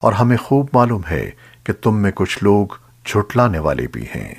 اور ہمیں خوب معلوم ہے کہ تم میں کچھ لوگ جھٹلانے والے بھی ہیں۔